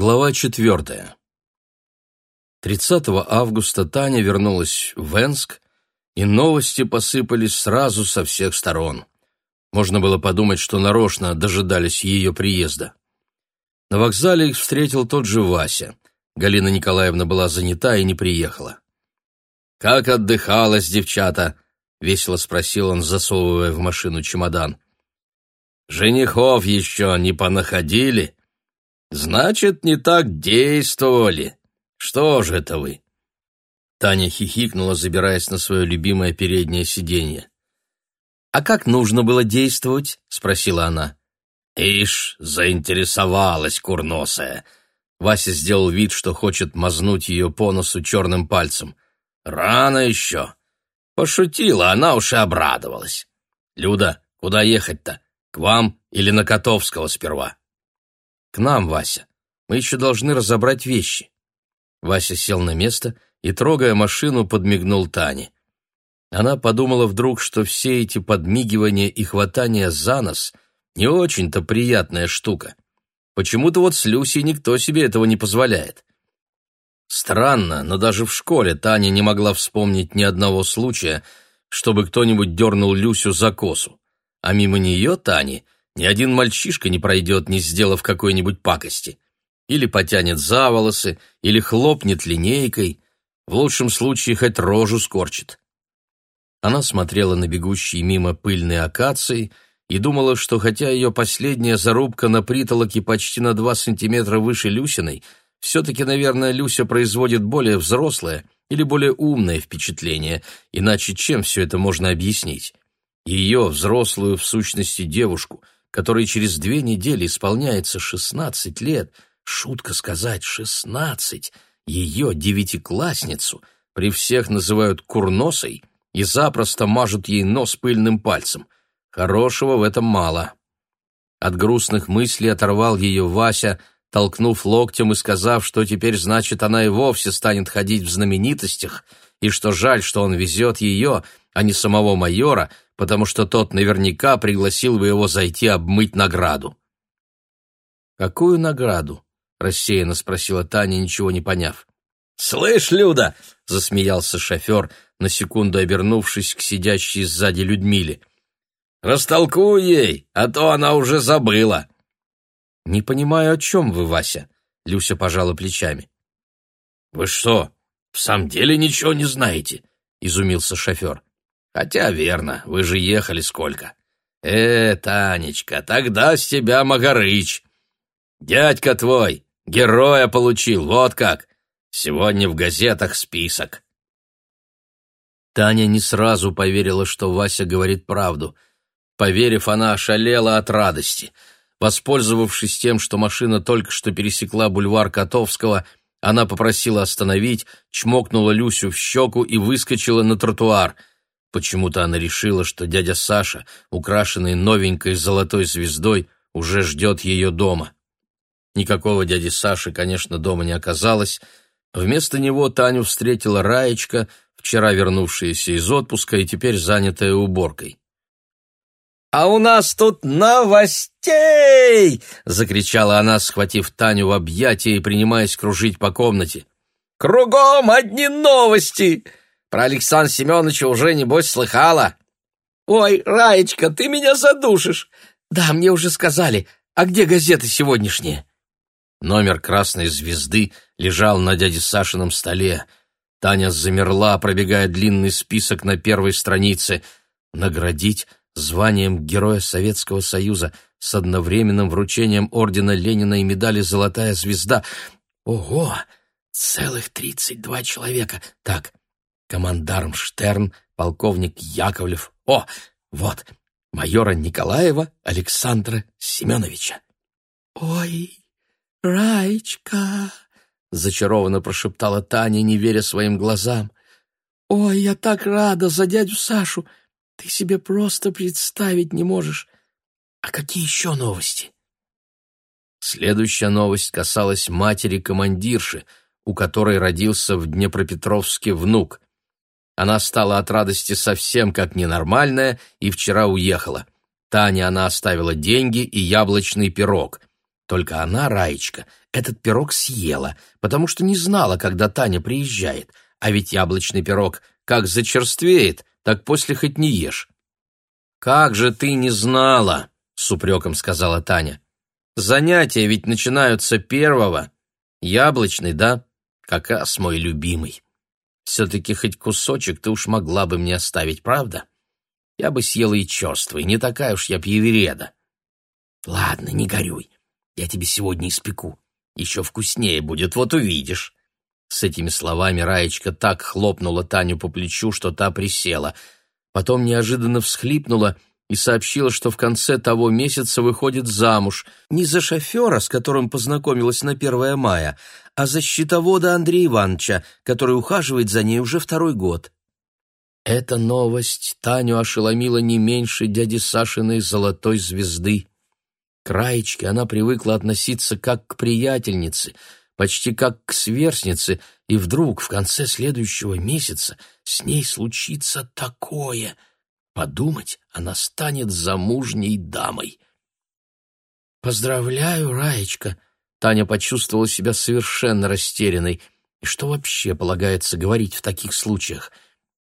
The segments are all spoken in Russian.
Глава четвертая. 30 августа Таня вернулась в Венск, и новости посыпались сразу со всех сторон. Можно было подумать, что нарочно дожидались ее приезда. На вокзале их встретил тот же Вася. Галина Николаевна была занята и не приехала. «Как отдыхалась девчата?» — весело спросил он, засовывая в машину чемодан. «Женихов еще не понаходили?» «Значит, не так действовали. Что же это вы?» Таня хихикнула, забираясь на свое любимое переднее сиденье. «А как нужно было действовать?» — спросила она. «Ишь, заинтересовалась курносая!» Вася сделал вид, что хочет мазнуть ее по носу черным пальцем. «Рано еще!» Пошутила, она уж и обрадовалась. «Люда, куда ехать-то? К вам или на Котовского сперва?» к нам, Вася. Мы еще должны разобрать вещи». Вася сел на место и, трогая машину, подмигнул Тане. Она подумала вдруг, что все эти подмигивания и хватания за нос не очень-то приятная штука. Почему-то вот с Люсей никто себе этого не позволяет. Странно, но даже в школе Таня не могла вспомнить ни одного случая, чтобы кто-нибудь дернул Люсю за косу. А мимо нее, Тани, ни один мальчишка не пройдет, не сделав какой-нибудь пакости. Или потянет за волосы, или хлопнет линейкой. В лучшем случае хоть рожу скорчит. Она смотрела на бегущие мимо пыльные акации и думала, что хотя ее последняя зарубка на притолоке почти на два сантиметра выше Люсиной, все-таки, наверное, Люся производит более взрослое или более умное впечатление, иначе чем все это можно объяснить? Ее, взрослую, в сущности, девушку — который через две недели исполняется шестнадцать лет, шутка сказать шестнадцать, ее девятиклассницу при всех называют курносой и запросто мажут ей нос пыльным пальцем. Хорошего в этом мало. От грустных мыслей оторвал ее Вася, толкнув локтем и сказав, что теперь, значит, она и вовсе станет ходить в знаменитостях — и что жаль, что он везет ее, а не самого майора, потому что тот наверняка пригласил бы его зайти обмыть награду. «Какую награду?» — рассеянно спросила Таня, ничего не поняв. «Слышь, Люда!» — засмеялся шофер, на секунду обернувшись к сидящей сзади Людмиле. «Растолкуй ей, а то она уже забыла!» «Не понимаю, о чем вы, Вася?» — Люся пожала плечами. «Вы что, в самом деле ничего не знаете», — изумился шофер. «Хотя верно, вы же ехали сколько». «Э, Танечка, тогда с тебя Магарыч. Дядька твой героя получил, вот как. Сегодня в газетах список». Таня не сразу поверила, что Вася говорит правду. Поверив, она ошалела от радости. Воспользовавшись тем, что машина только что пересекла бульвар Котовского, — она попросила остановить, чмокнула Люсю в щеку и выскочила на тротуар. Почему-то она решила, что дядя Саша, украшенный новенькой золотой звездой, уже ждет ее дома. Никакого дяди Саши, конечно, дома не оказалось. Вместо него Таню встретила Раечка, вчера вернувшаяся из отпуска и теперь занятая уборкой. «А у нас тут новостей!» — закричала она, схватив Таню в объятия и принимаясь кружить по комнате. «Кругом одни новости! Про Александра Семеновича уже, небось, слыхала!» «Ой, Раечка, ты меня задушишь!» «Да, мне уже сказали. А где газеты сегодняшние?» Номер «Красной звезды» лежал на дяде Сашином столе. Таня замерла, пробегая длинный список на первой странице. «Наградить званием Героя Советского Союза с одновременным вручением ордена Ленина и медали «Золотая звезда». Ого! Целых тридцать два человека! Так, командарм Штерн, полковник Яковлев. О, вот, майора Николаева Александра Семеновича. «Ой, Раечка!» — зачарованно прошептала Таня, не веря своим глазам. «Ой, я так рада за дядю Сашу! Ты себе просто представить не можешь. А какие еще новости?» Следующая новость касалась матери-командирши, у которой родился в Днепропетровске внук. Она стала от радости совсем как ненормальная и вчера уехала. Тане она оставила деньги и яблочный пирог. Только она, Раечка, этот пирог съела, потому что не знала, когда Таня приезжает. А ведь яблочный пирог как зачерствеет, так после хоть не ешь». «Как же ты не знала!» — с упреком сказала Таня. «Занятия ведь начинаются первого. Яблочный, да? Какас мой любимый. Все-таки хоть кусочек ты уж могла бы мне оставить, правда? Я бы съела и черствый, не такая уж я пьевереда». «Ладно, не горюй, я тебе сегодня испеку. Еще вкуснее будет, вот увидишь». С этими словами Раечка так хлопнула Таню по плечу, что та присела. Потом неожиданно всхлипнула и сообщила, что в конце того месяца выходит замуж не за шофера, с которым познакомилась на 1 мая, а за счетовода Андрея Ивановича, который ухаживает за ней уже второй год. Эта новость Таню ошеломила не меньше дяди Сашиной золотой звезды. К Раечке она привыкла относиться как к приятельнице — почти как к сверстнице, и вдруг в конце следующего месяца с ней случится такое. Подумать, она станет замужней дамой. «Поздравляю, Раечка!» Таня почувствовала себя совершенно растерянной. И что вообще полагается говорить в таких случаях?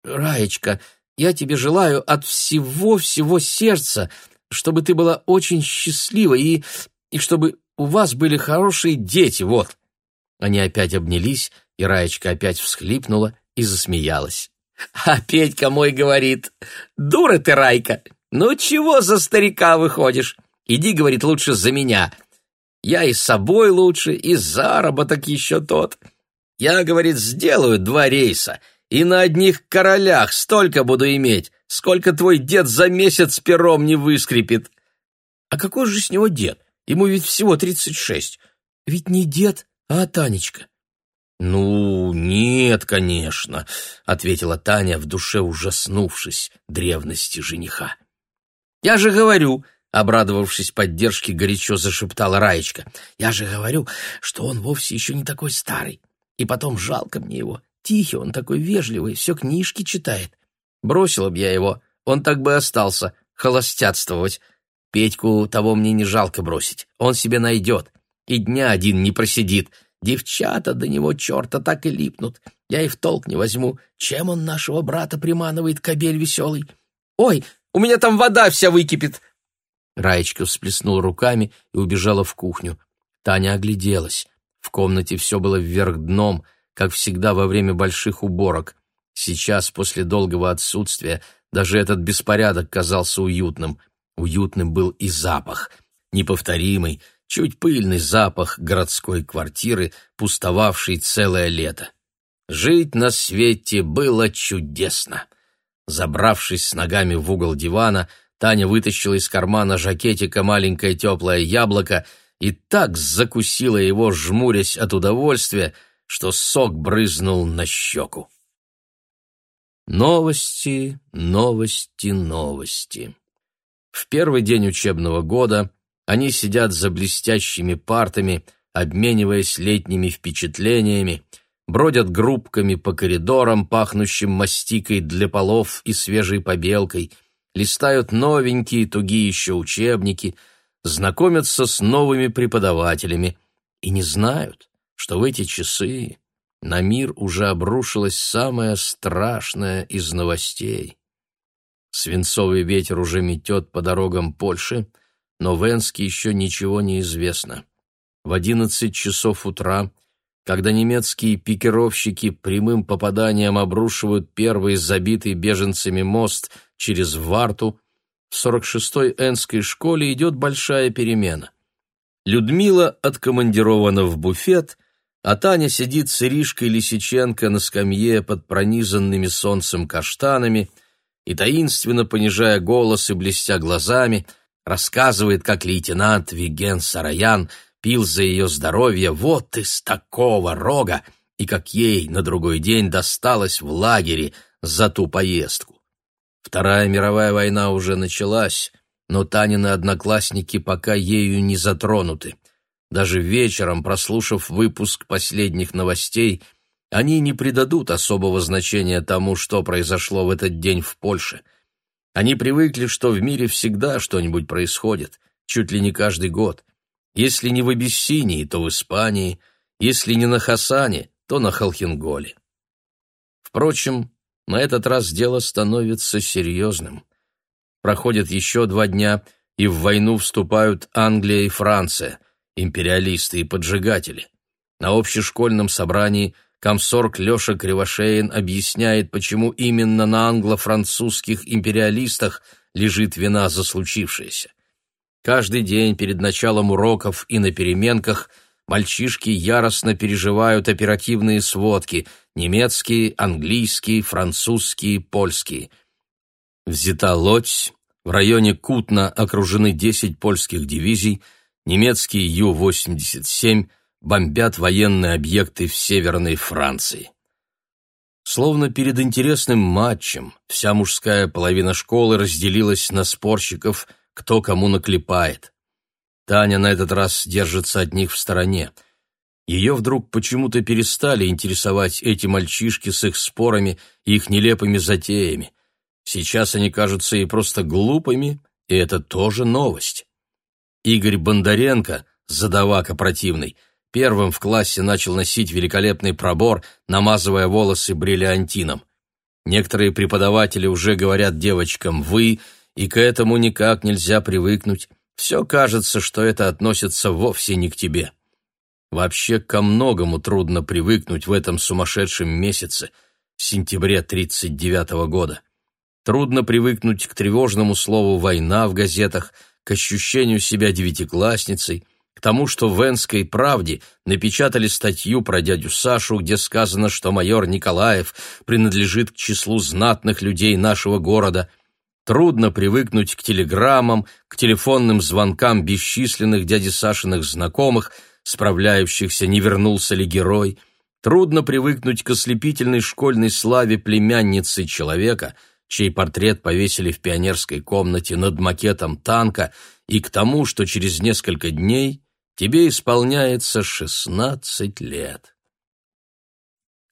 «Раечка, я тебе желаю от всего-всего сердца, чтобы ты была очень счастлива и... и чтобы у вас были хорошие дети, вот!» Они опять обнялись, и Раечка опять всхлипнула и засмеялась. «А Петька мой говорит, дура ты, Райка, ну чего за старика выходишь? Иди, говорит, лучше за меня. Я и с собой лучше, и заработок еще тот. Я, говорит, сделаю два рейса, и на одних королях столько буду иметь, сколько твой дед за месяц пером не выскрипит». «А какой же с него дед? Ему ведь всего тридцать шесть. Ведь не дед, а Танечка? «Ну, нет, конечно», — ответила Таня, в душе ужаснувшись древности жениха. «Я же говорю», — обрадовавшись поддержке, горячо зашептала Раечка, «я же говорю, что он вовсе еще не такой старый. И потом жалко мне его. Тихий он такой вежливый, все книжки читает. Бросила бы я его, он так бы остался, холостятствовать. Петьку того мне не жалко бросить, он себе найдет и дня один не просидит. Девчата до него черта так и липнут. Я и в толк не возьму. Чем он нашего брата приманывает, кобель веселый? Ой, у меня там вода вся выкипит!» Раечка всплеснула руками и убежала в кухню. Таня огляделась. В комнате все было вверх дном, как всегда во время больших уборок. Сейчас, после долгого отсутствия, даже этот беспорядок казался уютным. Уютным был и запах, неповторимый, чуть пыльный запах городской квартиры, пустовавшей целое лето. Жить на свете было чудесно. Забравшись с ногами в угол дивана, Таня вытащила из кармана жакетика маленькое теплое яблоко и так закусила его, жмурясь от удовольствия, что сок брызнул на щеку. Новости, новости, новости. В первый день учебного года они сидят за блестящими партами, обмениваясь летними впечатлениями, бродят группками по коридорам, пахнущим мастикой для полов и свежей побелкой, листают новенькие тугие еще учебники, знакомятся с новыми преподавателями и не знают, что в эти часы на мир уже обрушилось самое страшное из новостей. Свинцовый ветер уже метет по дорогам Польши, но Венский еще ничего не известно. В 11 часов утра, когда немецкие пикировщики прямым попаданием обрушивают первый забитый беженцами мост через Варту, в 46-й Энской школе идет большая перемена. Людмила откомандирована в буфет, а Таня сидит с Иришкой Лисиченко на скамье под пронизанными солнцем каштанами и, таинственно понижая голос и блестя глазами, — рассказывает, как лейтенант Виген Сараян пил за ее здоровье вот из такого рога, и как ей на другой день досталось в лагере за ту поездку. Вторая мировая война уже началась, но Танины одноклассники пока ею не затронуты. Даже вечером, прослушав выпуск последних новостей, они не придадут особого значения тому, что произошло в этот день в Польше. Они привыкли, что в мире всегда что-нибудь происходит, чуть ли не каждый год. Если не в Абиссинии, то в Испании, если не на Хасане, то на Халхинголе. Впрочем, на этот раз дело становится серьезным. Проходят еще два дня, и в войну вступают Англия и Франция, империалисты и поджигатели. На общешкольном собрании – комсорг Леша Кривошеин объясняет, почему именно на англо-французских империалистах лежит вина за случившееся. Каждый день перед началом уроков и на переменках мальчишки яростно переживают оперативные сводки – немецкие, английские, французские, польские. Взята Лодь, в районе Кутна окружены 10 польских дивизий, немецкие Ю-87 – бомбят военные объекты в Северной Франции. Словно перед интересным матчем вся мужская половина школы разделилась на спорщиков, кто кому наклепает. Таня на этот раз держится от них в стороне. Ее вдруг почему-то перестали интересовать эти мальчишки с их спорами и их нелепыми затеями. Сейчас они кажутся и просто глупыми, и это тоже новость. Игорь Бондаренко, задавака противный, — первым в классе начал носить великолепный пробор, намазывая волосы бриллиантином. Некоторые преподаватели уже говорят девочкам «вы», и к этому никак нельзя привыкнуть. Все кажется, что это относится вовсе не к тебе. Вообще ко многому трудно привыкнуть в этом сумасшедшем месяце, в сентябре 39 -го года. Трудно привыкнуть к тревожному слову «война» в газетах, к ощущению себя девятиклассницей, тому, что в «Энской правде» напечатали статью про дядю Сашу, где сказано, что майор Николаев принадлежит к числу знатных людей нашего города. Трудно привыкнуть к телеграммам, к телефонным звонкам бесчисленных дяди Сашиных знакомых, справляющихся, не вернулся ли герой. Трудно привыкнуть к ослепительной школьной славе племянницы человека — чей портрет повесили в пионерской комнате над макетом танка, и к тому, что через несколько дней Тебе исполняется шестнадцать лет.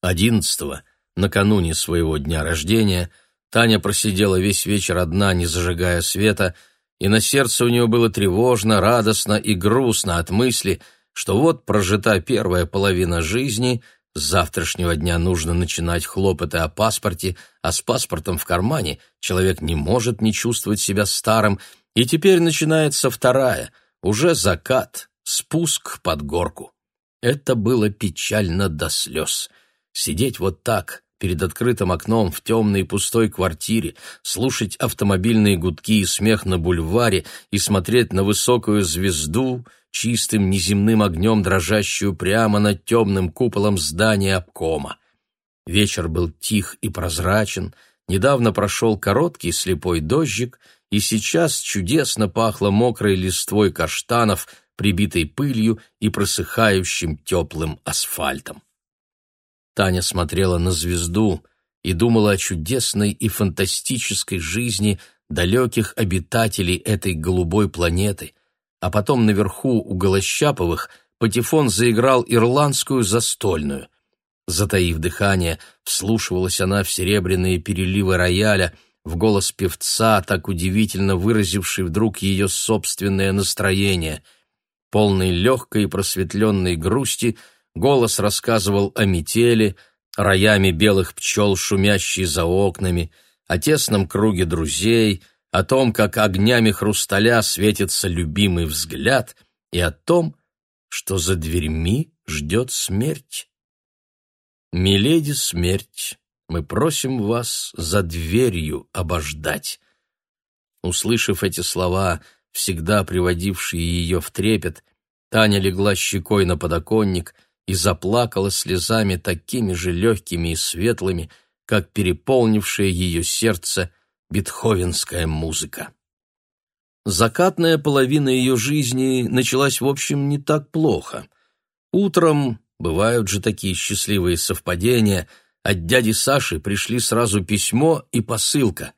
Одиннадцатого, накануне своего дня рождения, Таня просидела весь вечер одна, не зажигая света, и на сердце у нее было тревожно, радостно и грустно от мысли, что вот прожита первая половина жизни, с завтрашнего дня нужно начинать хлопоты о паспорте, а с паспортом в кармане человек не может не чувствовать себя старым, и теперь начинается вторая, уже закат, спуск под горку. Это было печально до слез. Сидеть вот так, перед открытым окном в темной пустой квартире, слушать автомобильные гудки и смех на бульваре и смотреть на высокую звезду, чистым неземным огнем дрожащую прямо над темным куполом здания обкома. Вечер был тих и прозрачен, недавно прошел короткий слепой дождик, и сейчас чудесно пахло мокрой листвой каштанов — прибитой пылью и просыхающим теплым асфальтом. Таня смотрела на звезду и думала о чудесной и фантастической жизни далеких обитателей этой голубой планеты, а потом наверху у Голощаповых Патефон заиграл ирландскую застольную. Затаив дыхание, вслушивалась она в серебряные переливы рояля, в голос певца, так удивительно выразивший вдруг ее собственное настроение — полный легкой и просветленной грусти, голос рассказывал о метели, роями белых пчел, шумящей за окнами, о тесном круге друзей, о том, как огнями хрусталя светится любимый взгляд, и о том, что за дверьми ждет смерть. «Миледи, смерть, мы просим вас за дверью обождать». Услышав эти слова, — всегда приводившие ее в трепет, Таня легла щекой на подоконник и заплакала слезами такими же легкими и светлыми, как переполнившее ее сердце бетховенская музыка. Закатная половина ее жизни началась, в общем, не так плохо. Утром, бывают же такие счастливые совпадения, от дяди Саши пришли сразу письмо и посылка.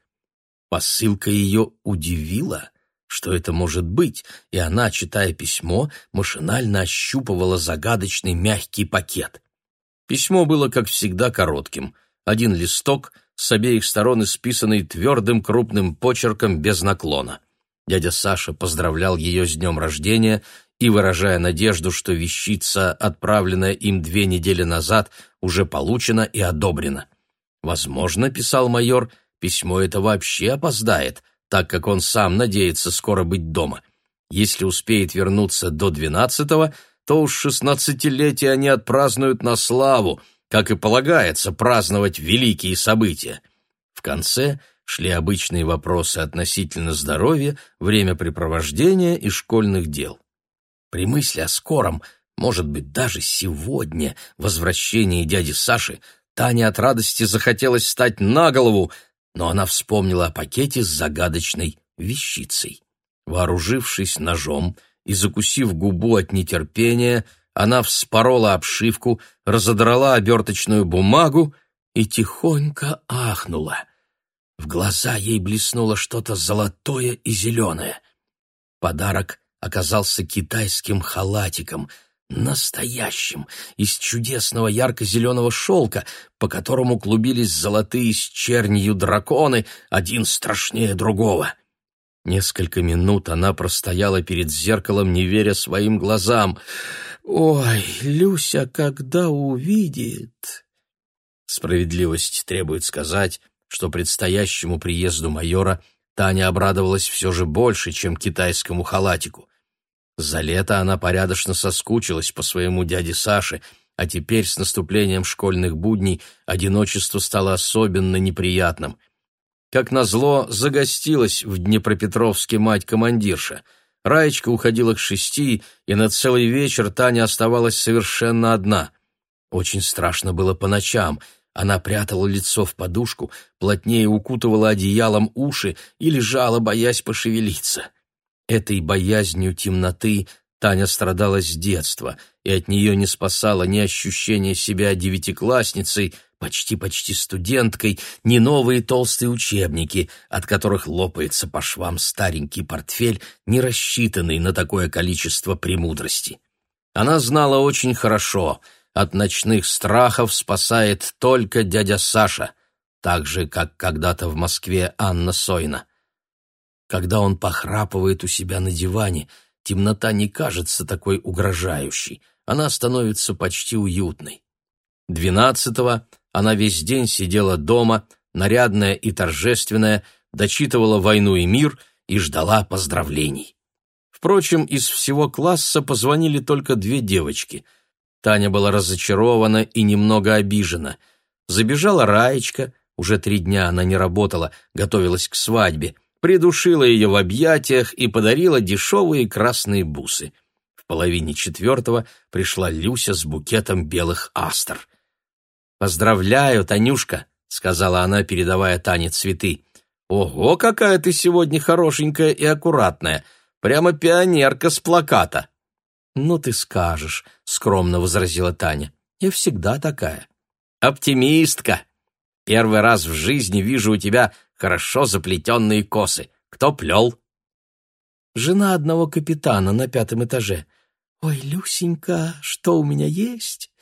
Посылка ее удивила — что это может быть? И она, читая письмо, машинально ощупывала загадочный мягкий пакет. Письмо было, как всегда, коротким. Один листок, с обеих сторон исписанный твердым крупным почерком без наклона. Дядя Саша поздравлял ее с днем рождения и, выражая надежду, что вещица, отправленная им две недели назад, уже получена и одобрена. «Возможно, — писал майор, — письмо это вообще опоздает, так как он сам надеется скоро быть дома. Если успеет вернуться до двенадцатого, то уж шестнадцатилетие они отпразднуют на славу, как и полагается праздновать великие события. В конце шли обычные вопросы относительно здоровья, времяпрепровождения и школьных дел. При мысли о скором, может быть, даже сегодня, возвращении дяди Саши, Таня от радости захотелось стать на голову, но она вспомнила о пакете с загадочной вещицей. Вооружившись ножом и закусив губу от нетерпения, она вспорола обшивку, разодрала оберточную бумагу и тихонько ахнула. В глаза ей блеснуло что-то золотое и зеленое. Подарок оказался китайским халатиком — настоящим, из чудесного ярко-зеленого шелка, по которому клубились золотые с чернью драконы, один страшнее другого. Несколько минут она простояла перед зеркалом, не веря своим глазам. «Ой, Люся, когда увидит...» Справедливость требует сказать, что предстоящему приезду майора Таня обрадовалась все же больше, чем китайскому халатику. За лето она порядочно соскучилась по своему дяде Саше, а теперь с наступлением школьных будней одиночество стало особенно неприятным. Как назло, загостилась в Днепропетровске мать-командирша. Раечка уходила к шести, и на целый вечер Таня оставалась совершенно одна. Очень страшно было по ночам. Она прятала лицо в подушку, плотнее укутывала одеялом уши и лежала, боясь пошевелиться. — Этой боязнью темноты Таня страдала с детства, и от нее не спасало ни ощущение себя девятиклассницей, почти-почти студенткой, ни новые толстые учебники, от которых лопается по швам старенький портфель, не рассчитанный на такое количество премудрости. Она знала очень хорошо, от ночных страхов спасает только дядя Саша, так же, как когда-то в Москве Анна Сойна. Когда он похрапывает у себя на диване, темнота не кажется такой угрожающей, она становится почти уютной. Двенадцатого она весь день сидела дома, нарядная и торжественная, дочитывала «Войну и мир» и ждала поздравлений. Впрочем, из всего класса позвонили только две девочки. Таня была разочарована и немного обижена. Забежала Раечка, уже три дня она не работала, готовилась к свадьбе — придушила ее в объятиях и подарила дешевые красные бусы. В половине четвертого пришла Люся с букетом белых астр. «Поздравляю, Танюшка!» — сказала она, передавая Тане цветы. «Ого, какая ты сегодня хорошенькая и аккуратная! Прямо пионерка с плаката!» «Ну ты скажешь», — скромно возразила Таня. «Я всегда такая». «Оптимистка! Первый раз в жизни вижу у тебя хорошо заплетенные косы. Кто плел?» «Жена одного капитана на пятом этаже. Ой, Люсенька, что у меня есть?»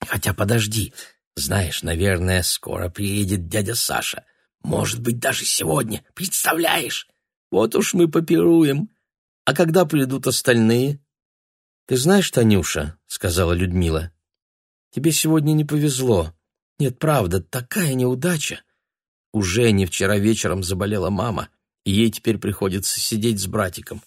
«Хотя подожди, знаешь, наверное, скоро приедет дядя Саша. Может быть, даже сегодня, представляешь? Вот уж мы попируем. А когда придут остальные?» «Ты знаешь, Танюша, — сказала Людмила, — тебе сегодня не повезло. Нет, правда, такая неудача. У Жени вчера вечером заболела мама, и ей теперь приходится сидеть с братиком.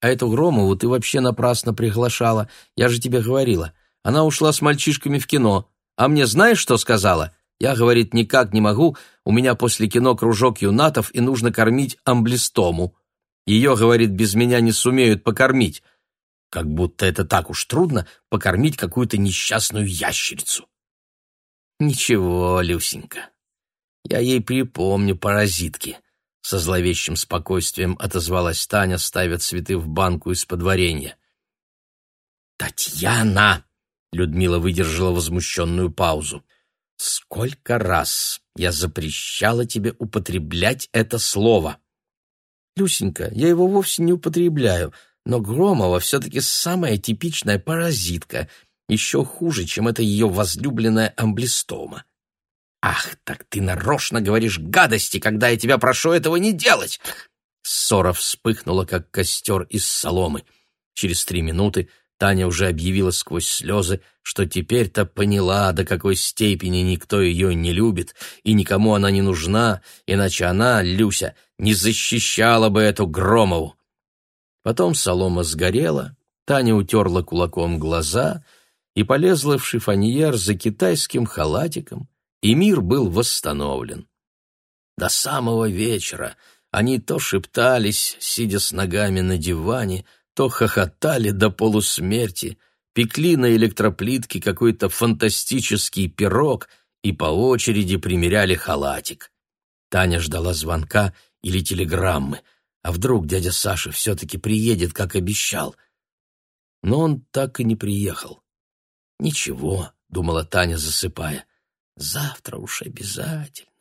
А эту Громову ты вообще напрасно приглашала, я же тебе говорила. Она ушла с мальчишками в кино. А мне знаешь, что сказала? Я, говорит, никак не могу, у меня после кино кружок юнатов, и нужно кормить амблистому. Ее, говорит, без меня не сумеют покормить. Как будто это так уж трудно покормить какую-то несчастную ящерицу. Ничего, Люсенька, я ей припомню, паразитки. Со зловещим спокойствием отозвалась Таня, ставя цветы в банку из-под варенья. «Татьяна!» — Людмила выдержала возмущенную паузу. «Сколько раз я запрещала тебе употреблять это слово!» «Люсенька, я его вовсе не употребляю, но Громова все-таки самая типичная паразитка, еще хуже, чем эта ее возлюбленная амблистома», «Ах, так ты нарочно говоришь гадости, когда я тебя прошу этого не делать!» Ссора вспыхнула, как костер из соломы. Через три минуты Таня уже объявила сквозь слезы, что теперь-то поняла, до какой степени никто ее не любит, и никому она не нужна, иначе она, Люся, не защищала бы эту Громову. Потом солома сгорела, Таня утерла кулаком глаза и полезла в шифоньер за китайским халатиком, и мир был восстановлен. До самого вечера они то шептались, сидя с ногами на диване, то хохотали до полусмерти, пекли на электроплитке какой-то фантастический пирог и по очереди примеряли халатик. Таня ждала звонка или телеграммы, а вдруг дядя Саша все-таки приедет, как обещал. Но он так и не приехал. «Ничего», — думала Таня, засыпая, Завтра уж обязательно.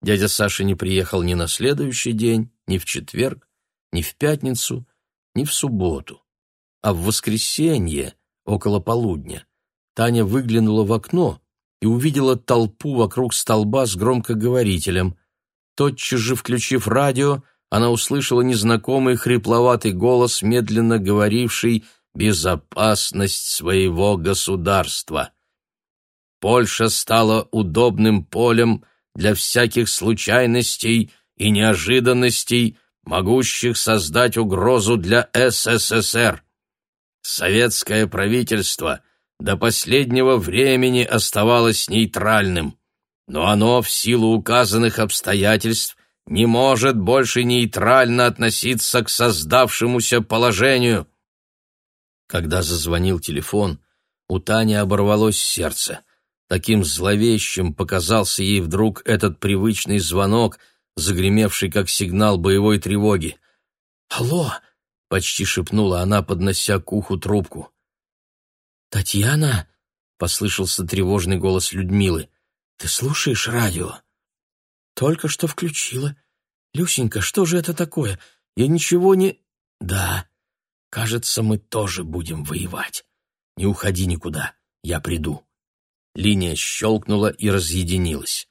Дядя Саша не приехал ни на следующий день, ни в четверг, ни в пятницу, ни в субботу. А в воскресенье, около полудня, Таня выглянула в окно и увидела толпу вокруг столба с громкоговорителем. Тотчас же, включив радио, она услышала незнакомый хрипловатый голос, медленно говоривший «Безопасность своего государства». Польша стала удобным полем для всяких случайностей и неожиданностей, могущих создать угрозу для СССР. Советское правительство до последнего времени оставалось нейтральным, но оно в силу указанных обстоятельств не может больше нейтрально относиться к создавшемуся положению. Когда зазвонил телефон, у Тани оборвалось сердце. Таким зловещим показался ей вдруг этот привычный звонок, загремевший как сигнал боевой тревоги. «Алло!» — почти шепнула она, поднося к уху трубку. «Татьяна?» — послышался тревожный голос Людмилы. «Ты слушаешь радио?» «Только что включила. Люсенька, что же это такое? Я ничего не...» «Да, кажется, мы тоже будем воевать. Не уходи никуда, я приду». Линия щелкнула и разъединилась.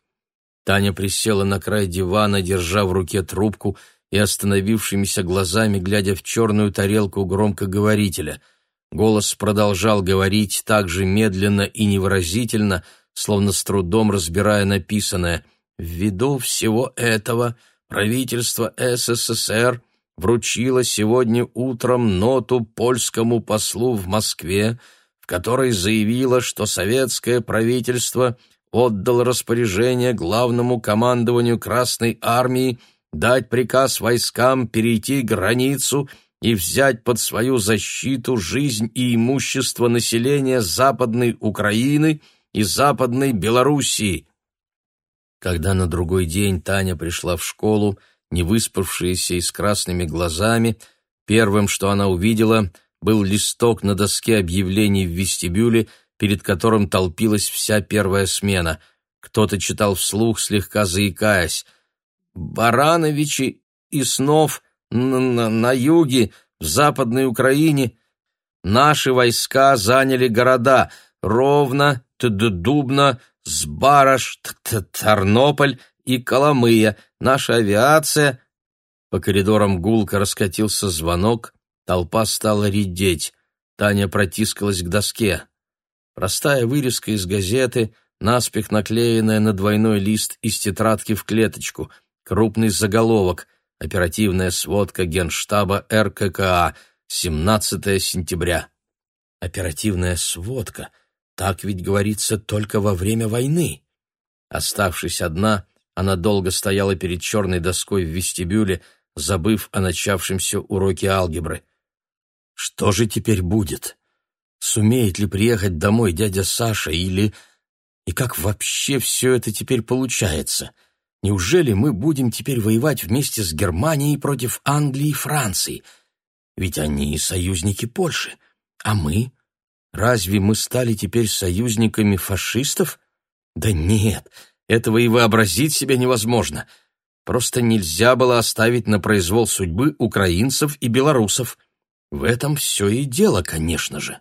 Таня присела на край дивана, держа в руке трубку и остановившимися глазами, глядя в черную тарелку громкоговорителя. Голос продолжал говорить так же медленно и невыразительно, словно с трудом разбирая написанное. «Ввиду всего этого правительство СССР вручило сегодня утром ноту польскому послу в Москве, которой заявила, что советское правительство отдало распоряжение главному командованию Красной армии дать приказ войскам перейти границу и взять под свою защиту жизнь и имущество населения Западной Украины и Западной Белоруссии. Когда на другой день Таня пришла в школу, не выспавшаяся и с красными глазами, первым, что она увидела — был листок на доске объявлений в вестибюле, перед которым толпилась вся первая смена. Кто-то читал вслух, слегка заикаясь. «Барановичи и снов на, на, на юге, в Западной Украине. Наши войска заняли города Ровно, Дубно, Сбараш, Тарнополь и Коломыя. Наша авиация...» По коридорам гулко раскатился звонок — Толпа стала редеть. Таня протискалась к доске. Простая вырезка из газеты, наспех наклеенная на двойной лист из тетрадки в клеточку, крупный заголовок, оперативная сводка Генштаба РККА, 17 сентября. Оперативная сводка, так ведь говорится только во время войны. Оставшись одна, она долго стояла перед черной доской в вестибюле, забыв о начавшемся уроке алгебры. Что же теперь будет? Сумеет ли приехать домой дядя Саша или... И как вообще все это теперь получается? Неужели мы будем теперь воевать вместе с Германией против Англии и Франции? Ведь они и союзники Польши. А мы? Разве мы стали теперь союзниками фашистов? Да нет, этого и вообразить себе невозможно. Просто нельзя было оставить на произвол судьбы украинцев и белорусов. В этом все и дело, конечно же.